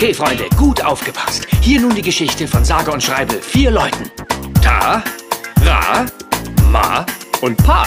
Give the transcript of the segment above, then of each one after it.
Okay, Freunde, gut aufgepasst. Hier nun die Geschichte von sage und schreibe vier Leuten. Ta, Ra, Ma und Pa.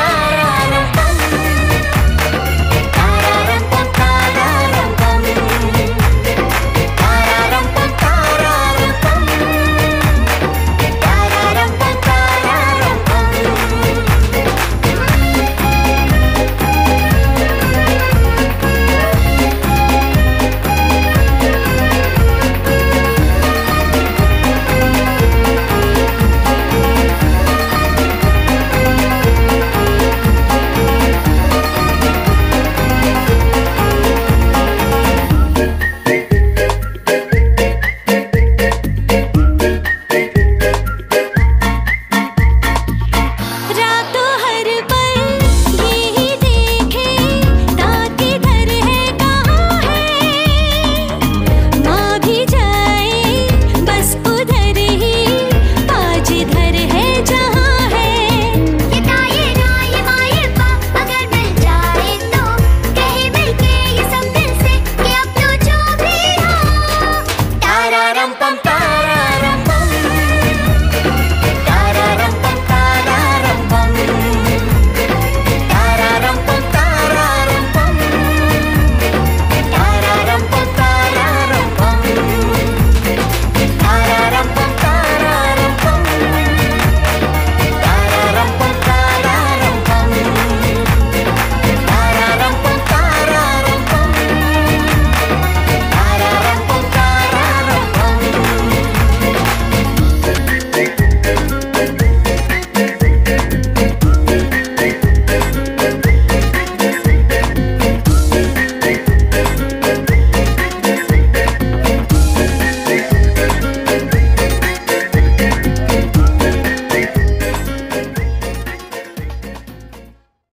pam pam pam.